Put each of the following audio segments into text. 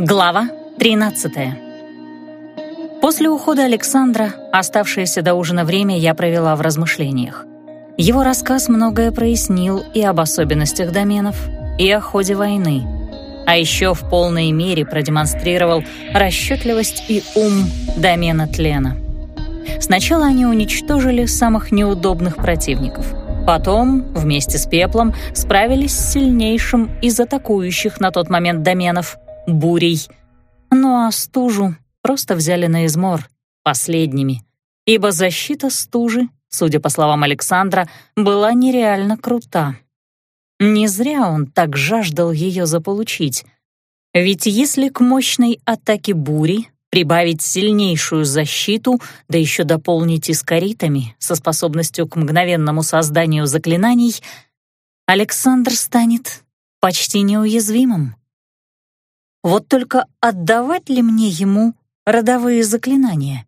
Глава 13 После ухода Александра оставшееся до ужина время я провела в размышлениях. Его рассказ многое прояснил и об особенностях доменов, и о ходе войны, а еще в полной мере продемонстрировал расчетливость и ум домена тлена. Сначала они уничтожили самых неудобных противников. Потом, вместе с пеплом, справились с сильнейшим из атакующих на тот момент доменов — бурей. Ну а стужу просто взяли на измор, последними, ибо защита стужи, судя по словам Александра, была нереально крута. Не зря он так жаждал ее заполучить. Ведь если к мощной атаке бури прибавить сильнейшую защиту, да еще дополнить искоритами со способностью к мгновенному созданию заклинаний, Александр станет почти неуязвимым. Вот только отдавать ли мне ему родовые заклинания?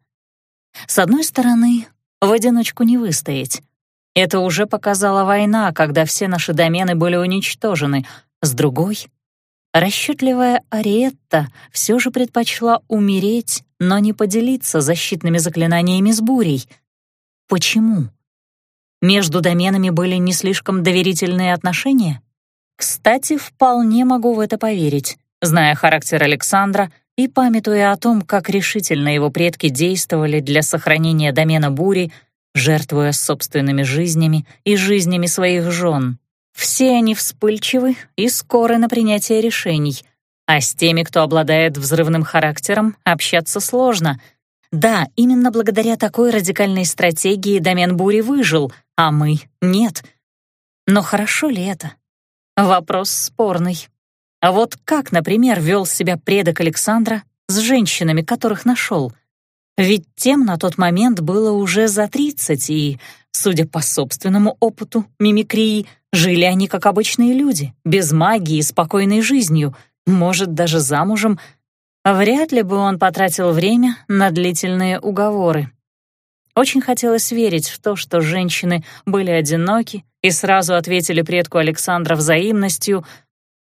С одной стороны, в одиночку не выстоять. Это уже показала война, когда все наши домены были уничтожены. С другой, расчетливая Ариетта все же предпочла умереть, но не поделиться защитными заклинаниями с бурей. Почему? Между доменами были не слишком доверительные отношения? Кстати, вполне могу в это поверить зная характер Александра и памятуя о том, как решительно его предки действовали для сохранения домена бури, жертвуя собственными жизнями и жизнями своих жен. Все они вспыльчивы и скоры на принятие решений, а с теми, кто обладает взрывным характером, общаться сложно. Да, именно благодаря такой радикальной стратегии домен бури выжил, а мы — нет. Но хорошо ли это? Вопрос спорный. А вот как, например, вел себя предок Александра с женщинами, которых нашел? Ведь тем на тот момент было уже за тридцать, и, судя по собственному опыту мимикрии, жили они как обычные люди, без магии и спокойной жизнью, может, даже замужем. Вряд ли бы он потратил время на длительные уговоры. Очень хотелось верить в то, что женщины были одиноки и сразу ответили предку Александра взаимностью —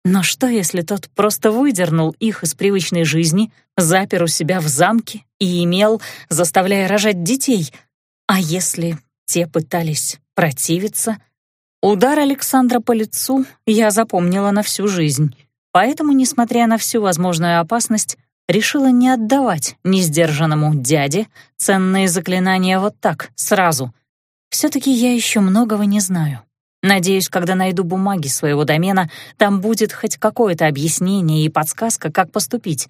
но что, если тот просто выдернул их из привычной жизни, запер у себя в замке и имел, заставляя рожать детей? А если те пытались противиться? Удар Александра по лицу я запомнила на всю жизнь, поэтому, несмотря на всю возможную опасность, решила не отдавать несдержанному дяде ценные заклинания вот так, сразу. Все-таки я еще многого не знаю. Надеюсь, когда найду бумаги своего домена, там будет хоть какое-то объяснение и подсказка, как поступить.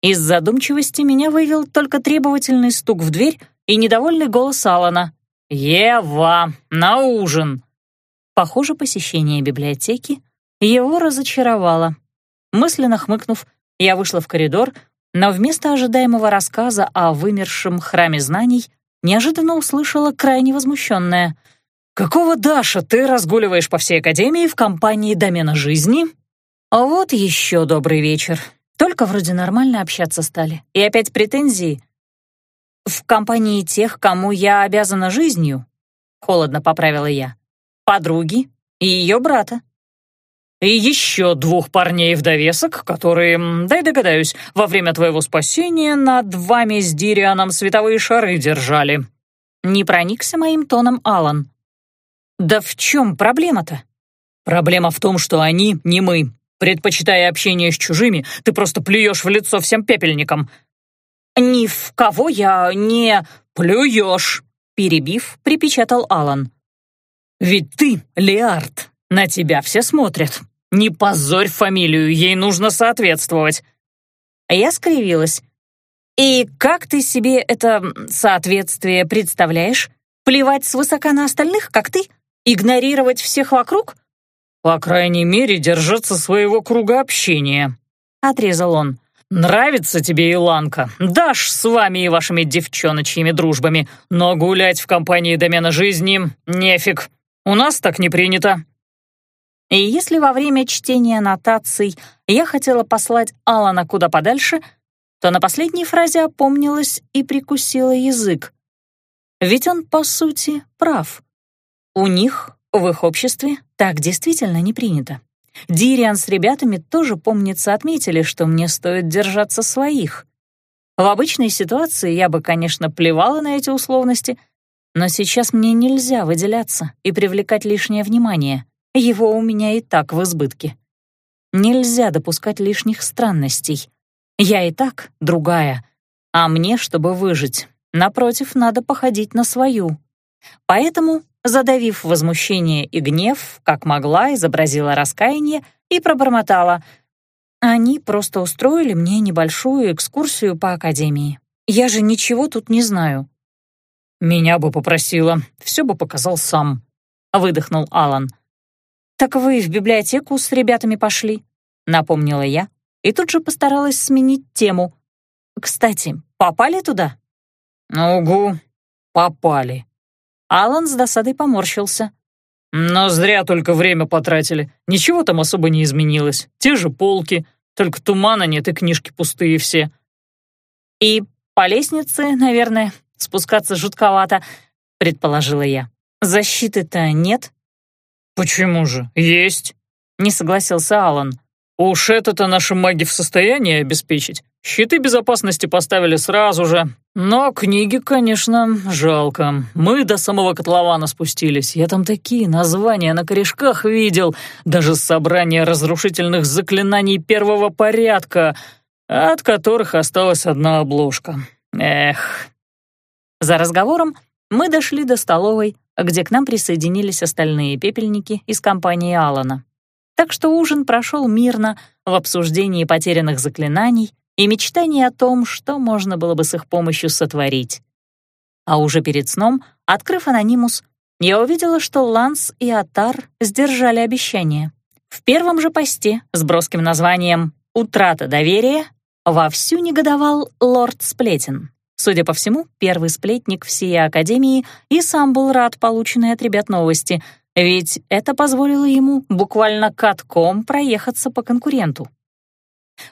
Из задумчивости меня вывел только требовательный стук в дверь и недовольный голос Алана. «Ева, на ужин!» Похоже, посещение библиотеки его разочаровало. Мысленно хмыкнув, я вышла в коридор, но вместо ожидаемого рассказа о вымершем храме знаний неожиданно услышала крайне возмущенное — «Какого Даша ты разгуливаешь по всей академии в компании домена жизни?» «А вот еще добрый вечер. Только вроде нормально общаться стали. И опять претензии?» «В компании тех, кому я обязана жизнью», — холодно поправила я. «Подруги и ее брата». «И еще двух парней в довесок, которые, дай догадаюсь, во время твоего спасения над вами с Дирианом световые шары держали». Не проникся моим тоном Алан. «Да в чем проблема-то?» «Проблема в том, что они не мы. Предпочитая общение с чужими, ты просто плюешь в лицо всем пепельникам». «Ни в кого я не плюешь», — перебив, припечатал Алан. «Ведь ты, Леард, на тебя все смотрят. Не позорь фамилию, ей нужно соответствовать». Я скривилась. «И как ты себе это соответствие представляешь? Плевать свысока на остальных, как ты?» Игнорировать всех вокруг? По крайней мере, держаться своего круга общения, отрезал он. «Нравится тебе Иланка? Дашь с вами и вашими девчоночьими дружбами, но гулять в компании домена жизни нефиг. У нас так не принято». И если во время чтения нотаций я хотела послать Алана куда подальше, то на последней фразе опомнилась и прикусила язык. Ведь он, по сути, прав. У них, в их обществе, так действительно не принято. Дириан с ребятами тоже, помнится, отметили, что мне стоит держаться своих. В обычной ситуации я бы, конечно, плевала на эти условности, но сейчас мне нельзя выделяться и привлекать лишнее внимание. Его у меня и так в избытке. Нельзя допускать лишних странностей. Я и так другая, а мне, чтобы выжить, напротив, надо походить на свою. Поэтому, задавив возмущение и гнев, как могла, изобразила раскаяние и пробормотала. Они просто устроили мне небольшую экскурсию по академии. Я же ничего тут не знаю. «Меня бы попросила, все бы показал сам», — выдохнул Алан. «Так вы в библиотеку с ребятами пошли», — напомнила я, и тут же постаралась сменить тему. «Кстати, попали туда?» «Угу, попали». Алан с досадой поморщился. «Но зря только время потратили. Ничего там особо не изменилось. Те же полки, только тумана нет и книжки пустые все». «И по лестнице, наверное, спускаться жутковато», — предположила я. «Защиты-то нет?» «Почему же? Есть», — не согласился Алан. «Уж это-то наши маги в состоянии обеспечить. Щиты безопасности поставили сразу же. Но книги, конечно, жалко. Мы до самого котлована спустились. Я там такие названия на корешках видел. Даже собрание разрушительных заклинаний первого порядка, от которых осталась одна обложка. Эх». За разговором мы дошли до столовой, где к нам присоединились остальные пепельники из компании Алана. Так что ужин прошел мирно в обсуждении потерянных заклинаний и мечтаний о том, что можно было бы с их помощью сотворить. А уже перед сном, открыв анонимус, я увидела, что Ланс и Атар сдержали обещание. В первом же посте с броским названием «Утрата доверия» вовсю негодовал лорд Сплетен. Судя по всему, первый сплетник всей Академии и сам был рад полученной от ребят новости, ведь это позволило ему буквально катком проехаться по конкуренту.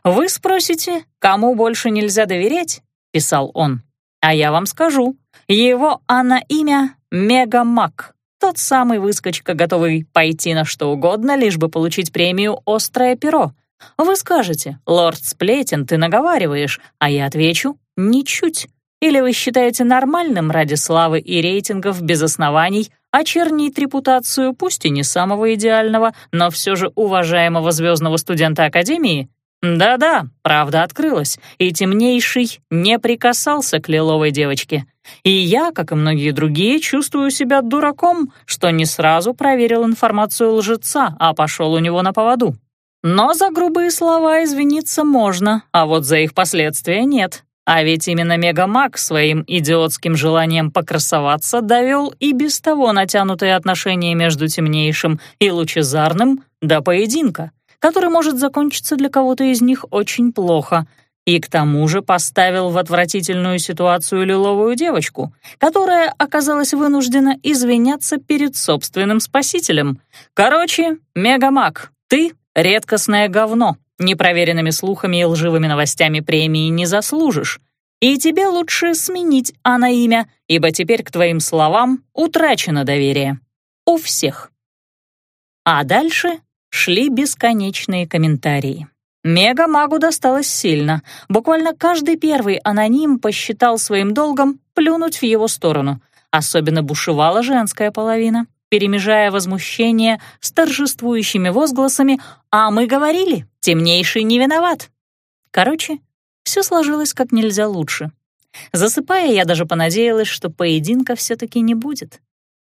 «Вы спросите, кому больше нельзя доверять?» — писал он. «А я вам скажу. Его Анна имя — Мегамак, тот самый выскочка, готовый пойти на что угодно, лишь бы получить премию «Острое перо». Вы скажете, «Лорд Сплетен, ты наговариваешь», а я отвечу «Ничуть». Или вы считаете нормальным ради славы и рейтингов без оснований очернить репутацию пусть и не самого идеального, но все же уважаемого звездного студента Академии? Да-да, правда открылась, и темнейший не прикасался к лиловой девочке. И я, как и многие другие, чувствую себя дураком, что не сразу проверил информацию лжеца, а пошел у него на поводу. Но за грубые слова извиниться можно, а вот за их последствия нет. А ведь именно Мегамаг своим идиотским желанием покрасоваться довел и без того натянутые отношения между темнейшим и лучезарным до поединка, который может закончиться для кого-то из них очень плохо, и к тому же поставил в отвратительную ситуацию лиловую девочку, которая оказалась вынуждена извиняться перед собственным спасителем. Короче, Мегамаг, ты — редкостное говно, Непроверенными слухами и лживыми новостями премии не заслужишь. И тебе лучше сменить а на имя, ибо теперь к твоим словам утрачено доверие. У всех. А дальше шли бесконечные комментарии. Мега-магу досталось сильно. Буквально каждый первый аноним посчитал своим долгом плюнуть в его сторону. Особенно бушевала женская половина перемежая возмущение с торжествующими возгласами «А мы говорили, темнейший не виноват». Короче, все сложилось как нельзя лучше. Засыпая, я даже понадеялась, что поединка все-таки не будет.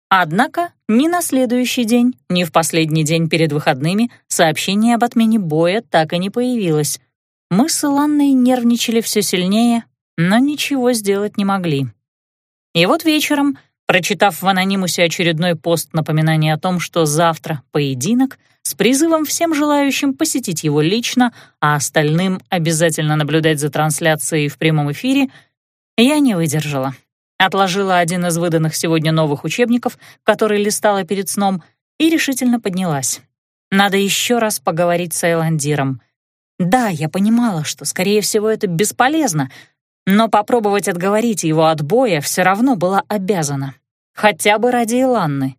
Однако ни на следующий день, ни в последний день перед выходными сообщение об отмене боя так и не появилось. Мы с Иланной нервничали все сильнее, но ничего сделать не могли. И вот вечером Прочитав в анонимусе очередной пост напоминание о том, что завтра поединок, с призывом всем желающим посетить его лично, а остальным обязательно наблюдать за трансляцией в прямом эфире, я не выдержала. Отложила один из выданных сегодня новых учебников, который листала перед сном, и решительно поднялась. Надо еще раз поговорить с Айландиром. Да, я понимала, что, скорее всего, это бесполезно, но попробовать отговорить его от боя все равно была обязана. Хотя бы ради Иланны.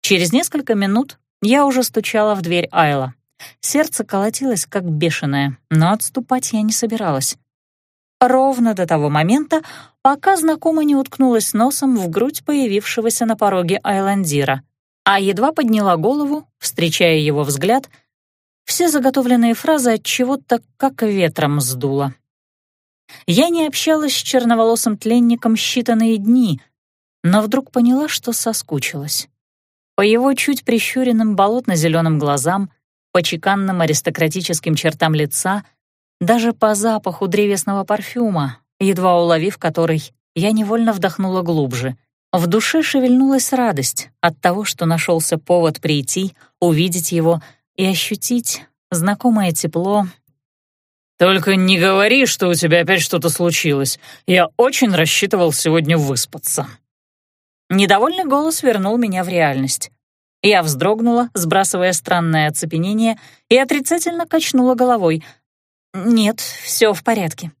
Через несколько минут я уже стучала в дверь Айла. Сердце колотилось как бешеное, но отступать я не собиралась. Ровно до того момента, пока знакомая не уткнулась носом в грудь появившегося на пороге Айландира, а едва подняла голову, встречая его взгляд, все заготовленные фразы от чего-то как ветром сдуло. Я не общалась с черноволосым тленником считанные дни, но вдруг поняла, что соскучилась. По его чуть прищуренным болотно-зеленым глазам, по чеканным аристократическим чертам лица, даже по запаху древесного парфюма, едва уловив который, я невольно вдохнула глубже. В душе шевельнулась радость от того, что нашелся повод прийти, увидеть его и ощутить знакомое тепло. «Только не говори, что у тебя опять что-то случилось. Я очень рассчитывал сегодня выспаться». Недовольный голос вернул меня в реальность. Я вздрогнула, сбрасывая странное оцепенение, и отрицательно качнула головой. «Нет, все в порядке».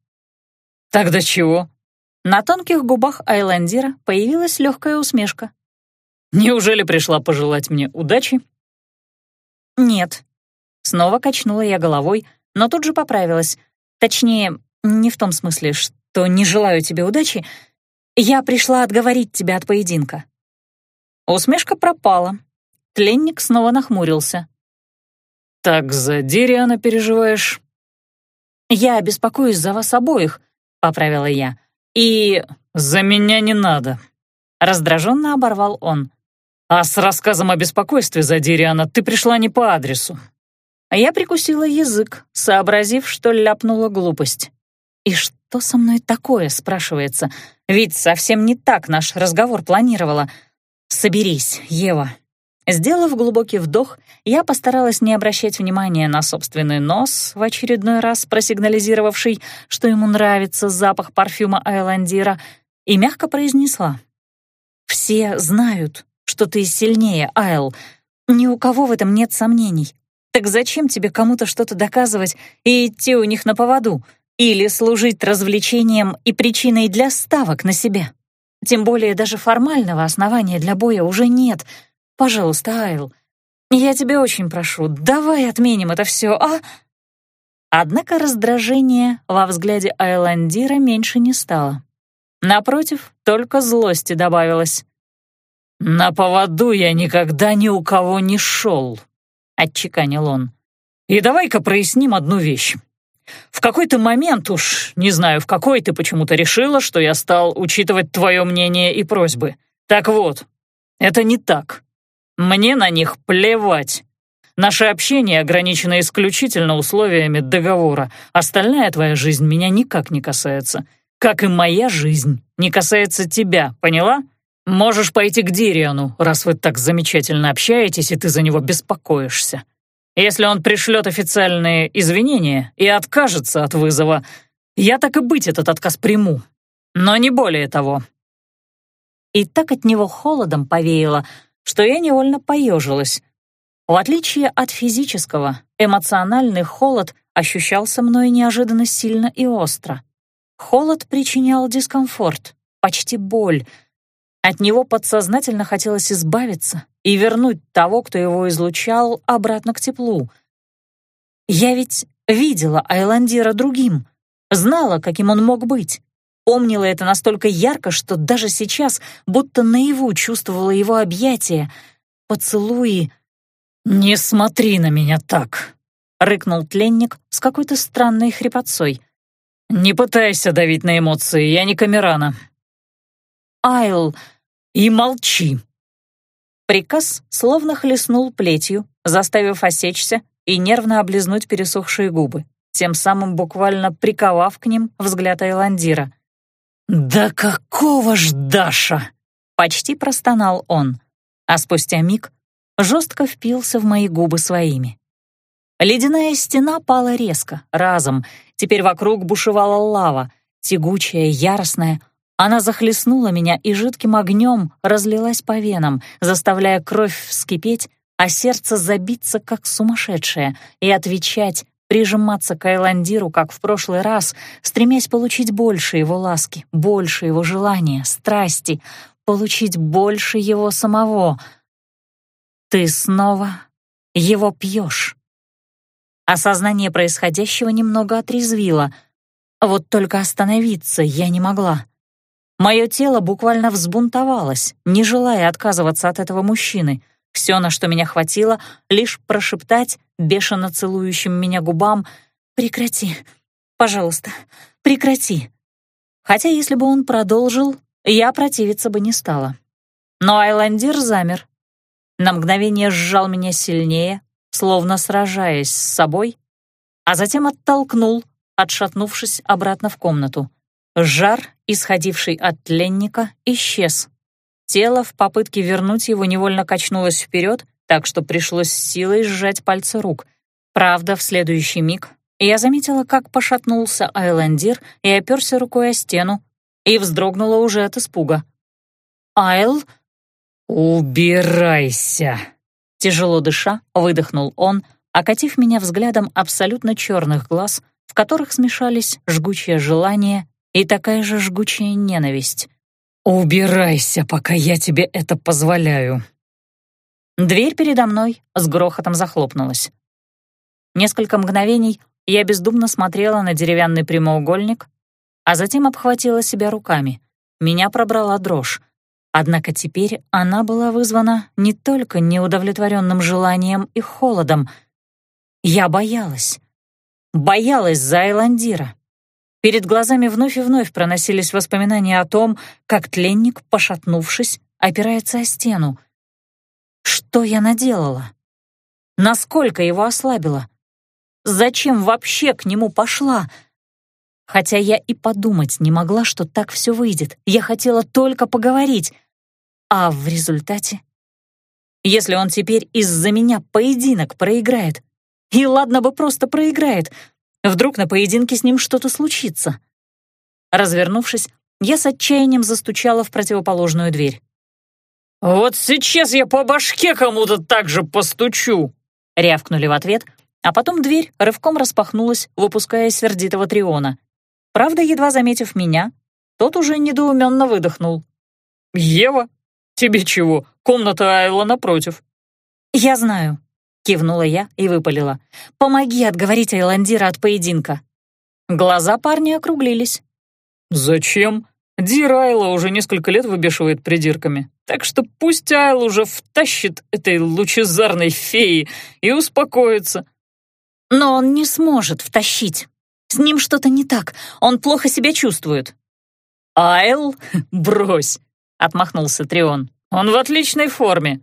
«Тогда чего?» На тонких губах Айлендира появилась легкая усмешка. «Неужели пришла пожелать мне удачи?» «Нет». Снова качнула я головой, но тут же поправилась. Точнее, не в том смысле, что не желаю тебе удачи, я пришла отговорить тебя от поединка». Усмешка пропала. Тленник снова нахмурился. «Так за Дириана переживаешь?» «Я беспокоюсь за вас обоих», — поправила я. «И...» «За меня не надо», — раздраженно оборвал он. «А с рассказом о беспокойстве за Дириана ты пришла не по адресу». Я прикусила язык, сообразив, что ляпнула глупость. И что со мной такое, спрашивается? Ведь совсем не так наш разговор планировала. Соберись, Ева. Сделав глубокий вдох, я постаралась не обращать внимания на собственный нос, в очередной раз просигнализировавший, что ему нравится запах парфюма Айландира, и мягко произнесла. «Все знают, что ты сильнее, Айл. Ни у кого в этом нет сомнений. Так зачем тебе кому-то что-то доказывать и идти у них на поводу?» или служить развлечением и причиной для ставок на себя. Тем более даже формального основания для боя уже нет. Пожалуйста, Айл, я тебя очень прошу, давай отменим это все, а...» Однако раздражение во взгляде Айландира меньше не стало. Напротив, только злости добавилось. «На поводу я никогда ни у кого не шел», — отчеканил он. «И давай-ка проясним одну вещь. В какой-то момент уж, не знаю в какой, ты почему-то решила, что я стал учитывать твое мнение и просьбы. Так вот, это не так. Мне на них плевать. Наше общение ограничено исключительно условиями договора. Остальная твоя жизнь меня никак не касается. Как и моя жизнь не касается тебя, поняла? Можешь пойти к Дириану, раз вы так замечательно общаетесь, и ты за него беспокоишься. Если он пришлет официальные извинения и откажется от вызова, я так и быть этот отказ приму. Но не более того». И так от него холодом повеяло, что я невольно поежилась. В отличие от физического, эмоциональный холод ощущался мной неожиданно сильно и остро. Холод причинял дискомфорт, почти боль. От него подсознательно хотелось избавиться, и вернуть того, кто его излучал, обратно к теплу. Я ведь видела Айландира другим, знала, каким он мог быть. Помнила это настолько ярко, что даже сейчас будто наяву чувствовала его объятия, поцелуи. «Не смотри на меня так», — рыкнул тленник с какой-то странной хрипотцой. «Не пытайся давить на эмоции, я не Камерана». «Айл...» «И молчи», Приказ словно хлестнул плетью, заставив осечься и нервно облизнуть пересохшие губы, тем самым буквально приковав к ним взгляд Айландира. «Да какого ж Даша!» — почти простонал он, а спустя миг жестко впился в мои губы своими. Ледяная стена пала резко, разом, теперь вокруг бушевала лава, тягучая, яростная — она захлестнула меня и жидким огнем разлилась по венам, заставляя кровь вскипеть, а сердце забиться как сумасшедшее и отвечать, прижиматься к Айландиру, как в прошлый раз, стремясь получить больше его ласки, больше его желания, страсти, получить больше его самого. «Ты снова его пьешь. Осознание происходящего немного отрезвило. Вот только остановиться я не могла. Мое тело буквально взбунтовалось, не желая отказываться от этого мужчины. Все, на что меня хватило, лишь прошептать бешено целующим меня губам «Прекрати, пожалуйста, прекрати». Хотя если бы он продолжил, я противиться бы не стала. Но Айландир замер. На мгновение сжал меня сильнее, словно сражаясь с собой, а затем оттолкнул, отшатнувшись обратно в комнату. Жар, исходивший от тленника, исчез. Тело в попытке вернуть его невольно качнулось вперед, так что пришлось силой сжать пальцы рук. Правда, в следующий миг я заметила, как пошатнулся Айлендир и оперся рукой о стену, и вздрогнула уже от испуга. «Айл?» «Убирайся!» Тяжело дыша, выдохнул он, окатив меня взглядом абсолютно черных глаз, в которых смешались жгучее желание и такая же жгучая ненависть. «Убирайся, пока я тебе это позволяю». Дверь передо мной с грохотом захлопнулась. Несколько мгновений я бездумно смотрела на деревянный прямоугольник, а затем обхватила себя руками. Меня пробрала дрожь. Однако теперь она была вызвана не только неудовлетворенным желанием и холодом. Я боялась. Боялась за Эландира. Перед глазами вновь и вновь проносились воспоминания о том, как тленник, пошатнувшись, опирается о стену. Что я наделала? Насколько его ослабила? Зачем вообще к нему пошла? Хотя я и подумать не могла, что так все выйдет. Я хотела только поговорить. А в результате? Если он теперь из-за меня поединок проиграет, и ладно бы просто проиграет, вдруг на поединке с ним что-то случится. Развернувшись, я с отчаянием застучала в противоположную дверь. «Вот сейчас я по башке кому-то так же постучу!» — рявкнули в ответ, а потом дверь рывком распахнулась, выпуская сердитого Триона. Правда, едва заметив меня, тот уже недоуменно выдохнул. «Ева, «Тебе чего? Комната Айла напротив». «Я знаю», — кивнула я и выпалила. «Помоги отговорить Айландира от поединка». Глаза парня округлились. «Зачем? Дир Айла уже несколько лет выбешивает придирками, так что пусть Айл уже втащит этой лучезарной феи и успокоится». «Но он не сможет втащить. С ним что-то не так, он плохо себя чувствует». «Айл? Брось!» — отмахнулся Трион. «Он в отличной форме».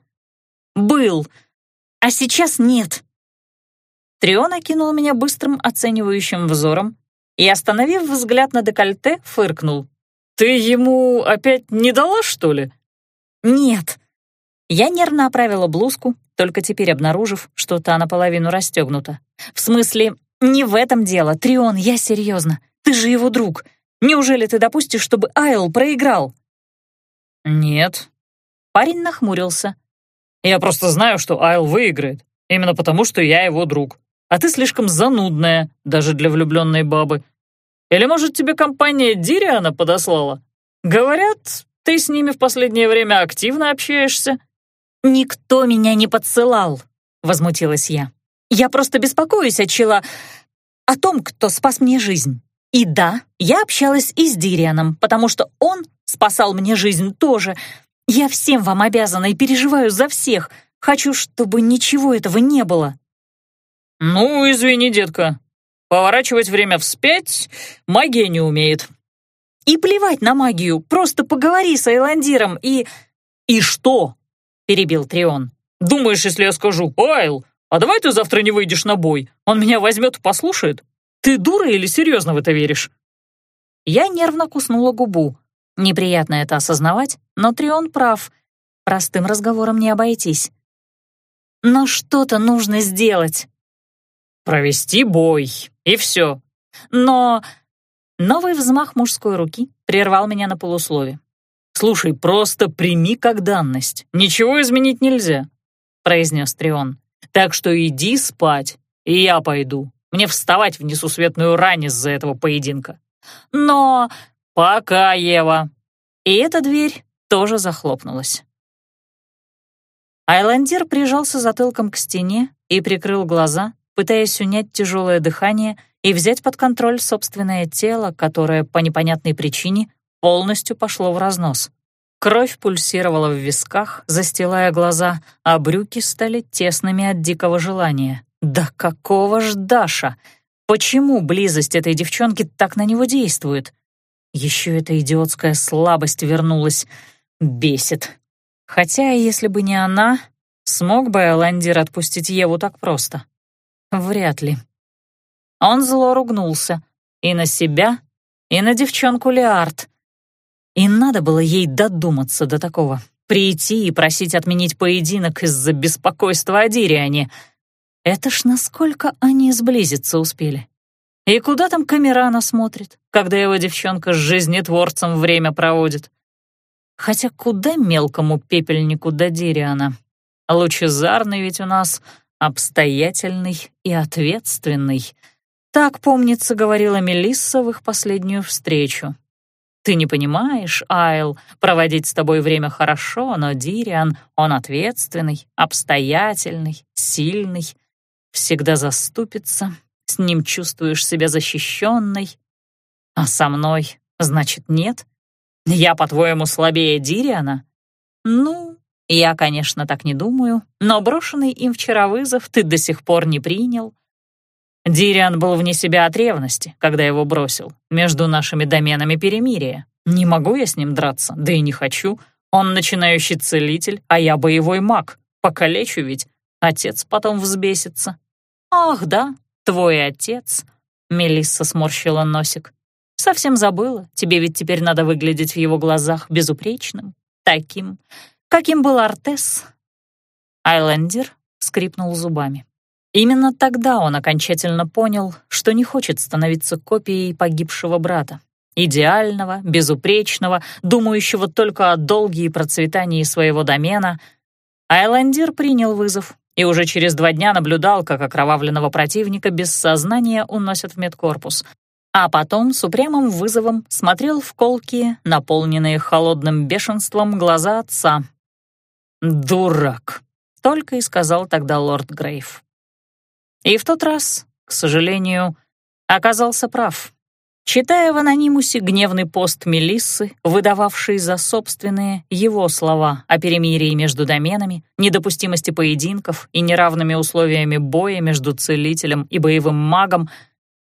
«Был, а сейчас нет». Трион окинул меня быстрым оценивающим взором и, остановив взгляд на декольте, фыркнул. «Ты ему опять не дала, что ли?» «Нет». Я нервно оправила блузку, только теперь обнаружив, что та наполовину расстегнута. «В смысле, не в этом дело, Трион, я серьезно. Ты же его друг. Неужели ты допустишь, чтобы Айл проиграл?» «Нет». Парень нахмурился. «Я просто знаю, что Айл выиграет, именно потому, что я его друг. А ты слишком занудная, даже для влюбленной бабы. Или, может, тебе компания Дириана подослала? Говорят, ты с ними в последнее время активно общаешься». «Никто меня не подсылал», — возмутилась я. «Я просто беспокоюсь о чела... о том, кто спас мне жизнь. И да, я общалась и с Дирианом, потому что он спасал мне жизнь тоже. Я всем вам обязана и переживаю за всех. Хочу, чтобы ничего этого не было». «Ну, извини, детка. Поворачивать время вспять магия не умеет». «И плевать на магию, просто поговори с Айландиром и...» «И что?» — перебил Трион. «Думаешь, если я скажу, Айл, а давай ты завтра не выйдешь на бой, он меня возьмет и послушает? Ты дура или серьезно в это веришь?» Я нервно куснула губу. Неприятно это осознавать, но Трион прав. Простым разговором не обойтись. Но что-то нужно сделать. Провести бой, и все. Но... Новый взмах мужской руки прервал меня на полуслове. «Слушай, просто прими как данность. Ничего изменить нельзя», — произнес Трион. «Так что иди спать, и я пойду. Мне вставать в несусветную рань из-за этого поединка». «Но...» «Пока, Ева!» И эта дверь тоже захлопнулась. Айландир прижался затылком к стене и прикрыл глаза, пытаясь унять тяжелое дыхание и взять под контроль собственное тело, которое по непонятной причине полностью пошло в разнос. Кровь пульсировала в висках, застилая глаза, а брюки стали тесными от дикого желания. «Да какого ж Даша? Почему близость этой девчонки так на него действует? Еще эта идиотская слабость вернулась. Бесит. Хотя, если бы не она, смог бы Эландир отпустить Еву так просто? Вряд ли. Он зло ругнулся. И на себя, и на девчонку Леард. И надо было ей додуматься до такого. Прийти и просить отменить поединок из-за беспокойства о Дириане. Это ж насколько они сблизиться успели. И куда там Камерана смотрит, когда его девчонка с жизнетворцем время проводит? Хотя куда мелкому пепельнику до Дириана? Лучезарный ведь у нас обстоятельный и ответственный. Так, помнится, говорила Мелисса в их последнюю встречу. Ты не понимаешь, Айл, проводить с тобой время хорошо, но Дириан, он ответственный, обстоятельный, сильный, всегда заступится, с ним чувствуешь себя защищенной. А со мной, значит, нет? Я, по-твоему, слабее Дириана? Ну, я, конечно, так не думаю, но брошенный им вчера вызов ты до сих пор не принял. Дириан был вне себя от ревности, когда его бросил. Между нашими доменами перемирия. Не могу я с ним драться, да и не хочу. Он начинающий целитель, а я боевой маг. Покалечу ведь. Отец потом взбесится. Ах, да, твой отец. Мелисса сморщила носик. Совсем забыла. Тебе ведь теперь надо выглядеть в его глазах безупречным. Таким, каким был Артес. Айлендер скрипнул зубами. Именно тогда он окончательно понял, что не хочет становиться копией погибшего брата. Идеального, безупречного, думающего только о долге и процветании своего домена. Айландир принял вызов и уже через два дня наблюдал, как окровавленного противника без сознания уносят в медкорпус. А потом с упрямым вызовом смотрел в колкие, наполненные холодным бешенством, глаза отца. «Дурак!» — только и сказал тогда лорд Грейв. И в тот раз, к сожалению, оказался прав. Читая в анонимусе гневный пост Мелиссы, выдававший за собственные его слова о перемирии между доменами, недопустимости поединков и неравными условиями боя между целителем и боевым магом,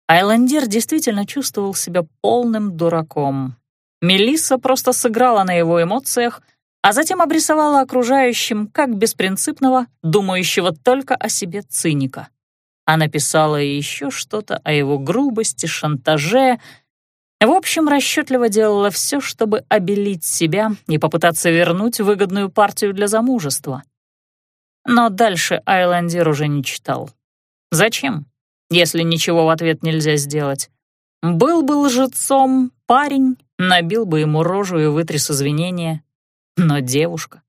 Айландер действительно чувствовал себя полным дураком. Мелисса просто сыграла на его эмоциях, а затем обрисовала окружающим как беспринципного, думающего только о себе циника а написала еще что-то о его грубости, шантаже. В общем, расчетливо делала все, чтобы обелить себя и попытаться вернуть выгодную партию для замужества. Но дальше Айландер уже не читал. Зачем, если ничего в ответ нельзя сделать? Был бы лжецом парень, набил бы ему рожу и вытряс извинения. Но девушка...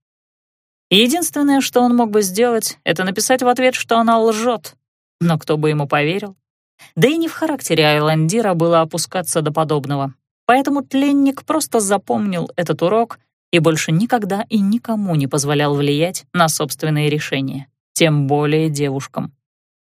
Единственное, что он мог бы сделать, это написать в ответ, что она лжет, но кто бы ему поверил? Да и не в характере Айландира было опускаться до подобного. Поэтому тленник просто запомнил этот урок и больше никогда и никому не позволял влиять на собственные решения, тем более девушкам.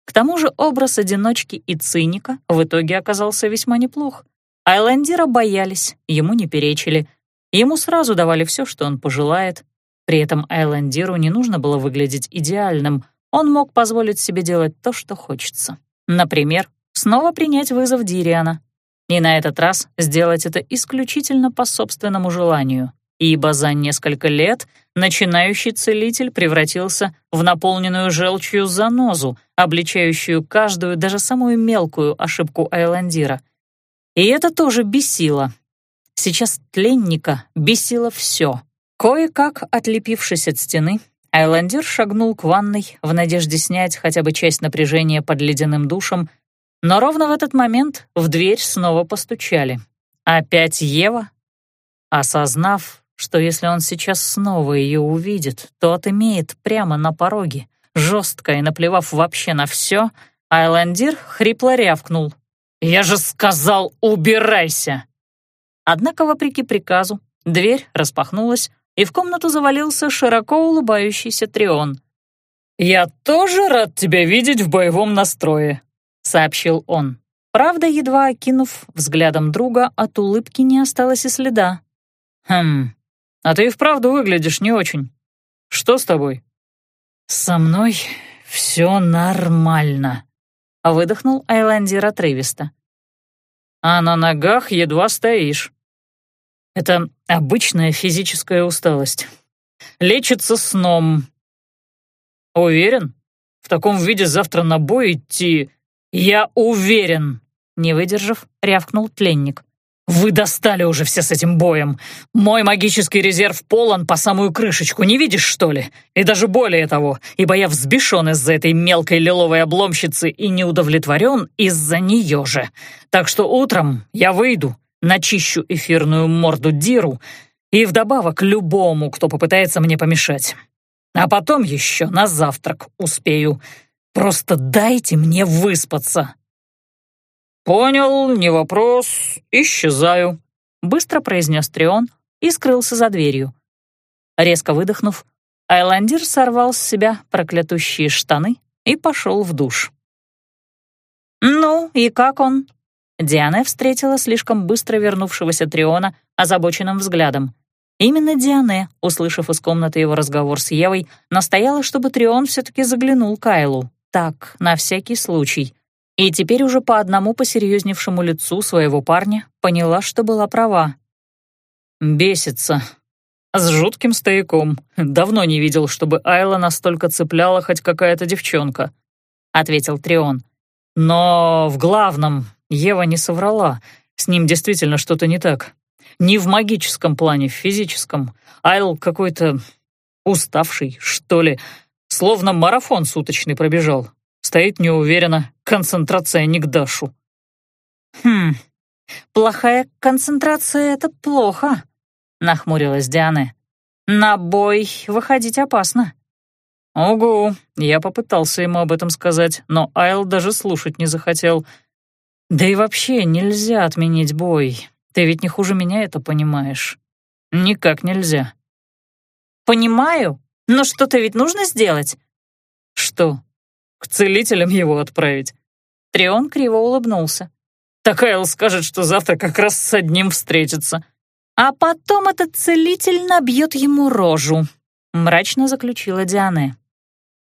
К тому же образ одиночки и циника в итоге оказался весьма неплох. Айландира боялись, ему не перечили, ему сразу давали все, что он пожелает. При этом Айландиру не нужно было выглядеть идеальным, он мог позволить себе делать то, что хочется. Например, снова принять вызов Дириана. И на этот раз сделать это исключительно по собственному желанию, ибо за несколько лет начинающий целитель превратился в наполненную желчью занозу, обличающую каждую, даже самую мелкую ошибку Айландира. И это тоже бесило. Сейчас тленника бесило все. Кое-как, отлепившись от стены, Айландир шагнул к ванной в надежде снять хотя бы часть напряжения под ледяным душем, но ровно в этот момент в дверь снова постучали. Опять Ева? Осознав, что если он сейчас снова ее увидит, то отымеет прямо на пороге, жестко и наплевав вообще на все, Айландир хрипло рявкнул. «Я же сказал, убирайся!» Однако, вопреки приказу, дверь распахнулась, и в комнату завалился широко улыбающийся Трион. «Я тоже рад тебя видеть в боевом настрое», — сообщил он. Правда, едва окинув взглядом друга, от улыбки не осталось и следа. «Хм, а ты и вправду выглядишь не очень. Что с тобой?» «Со мной все нормально», — выдохнул Айландир отрывисто. «А на ногах едва стоишь. Это обычная физическая усталость. Лечится сном. Уверен? В таком виде завтра на бой идти? Я уверен!» Не выдержав, рявкнул пленник. «Вы достали уже все с этим боем. Мой магический резерв полон по самую крышечку, не видишь, что ли? И даже более того, ибо я взбешен из-за этой мелкой лиловой обломщицы и не удовлетворен из-за нее же. Так что утром я выйду, начищу эфирную морду Диру и вдобавок любому, кто попытается мне помешать. А потом еще на завтрак успею. Просто дайте мне выспаться». «Понял, не вопрос, исчезаю», — быстро произнес Трион и скрылся за дверью. Резко выдохнув, Айландир сорвал с себя проклятущие штаны и пошел в душ. «Ну, и как он?» Диана встретила слишком быстро вернувшегося Триона озабоченным взглядом. Именно Диане, услышав из комнаты его разговор с Евой, настояла, чтобы Трион все-таки заглянул к Айлу. Так, на всякий случай. И теперь уже по одному посерьезневшему лицу своего парня поняла, что была права. «Бесится. С жутким стояком. Давно не видел, чтобы Айла настолько цепляла хоть какая-то девчонка», — ответил Трион. «Но в главном Ева не соврала. С ним действительно что-то не так. Не в магическом плане, в физическом. Айл какой-то уставший, что ли, словно марафон суточный пробежал. Стоит неуверенно, концентрация не к Дашу. «Хм, плохая концентрация — это плохо», — нахмурилась Диана. «На бой выходить опасно». «Ого, я попытался ему об этом сказать, но Айл даже слушать не захотел. Да и вообще нельзя отменить бой. Ты ведь не хуже меня это понимаешь. Никак нельзя». «Понимаю, но что-то ведь нужно сделать». «Что?» К целителям его отправить». Трион криво улыбнулся. «Так Айл скажет, что завтра как раз с одним встретится». «А потом этот целитель набьет ему рожу», — мрачно заключила Диане.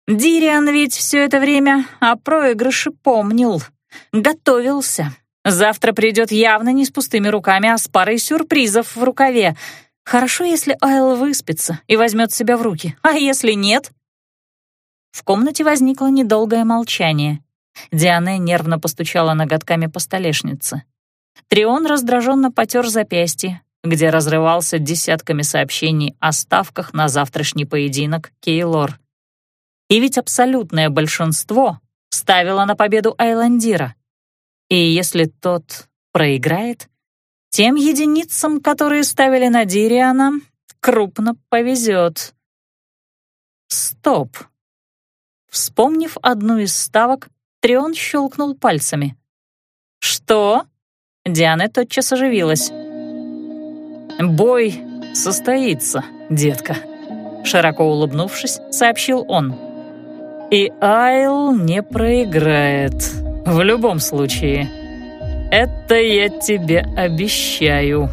«Дириан ведь все это время о проигрыше помнил, готовился. Завтра придет явно не с пустыми руками, а с парой сюрпризов в рукаве. Хорошо, если Айл выспится и возьмет себя в руки, а если нет?» В комнате возникло недолгое молчание. Диана нервно постучала ноготками по столешнице. Трион раздраженно потер запястье, где разрывался десятками сообщений о ставках на завтрашний поединок Кейлор. И ведь абсолютное большинство ставило на победу Айландира. И если тот проиграет, тем единицам, которые ставили на Дириана, крупно повезет. Стоп. Вспомнив одну из ставок, Трион щелкнул пальцами. «Что?» Диана тотчас оживилась. «Бой состоится, детка», — широко улыбнувшись, сообщил он. «И Айл не проиграет. В любом случае. Это я тебе обещаю».